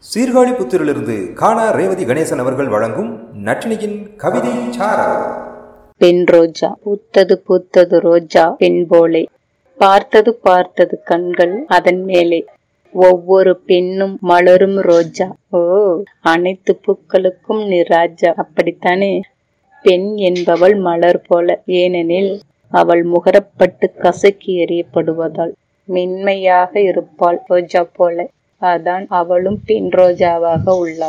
சீர்காழி புத்திரிலிருந்து காணா ரேவதி கணேசன் அவர்கள் வழங்கும் நட்டினியின் கவிதை பெண் ரோஜா பூத்தது பூத்தது ரோஜா பெண் போலே. பார்த்தது பார்த்தது கண்கள் அதன் மேலே. ஒவ்வொரு பெண்ணும் மலரும் ரோஜா. ஓ அனைத்து பூக்களுக்கும் நீ ராஜா. அப்படித்தானே? பெண் என்பவள் மலர் போல. ஏனெனில் அவள் முகரப்பட்டு கசக்கி எறியப்படுவதால். மென்மையாக இருப்பாள் ரோஜா போல. அதான் அவளும் பெண் ரோஜாவாக உள்ளாள்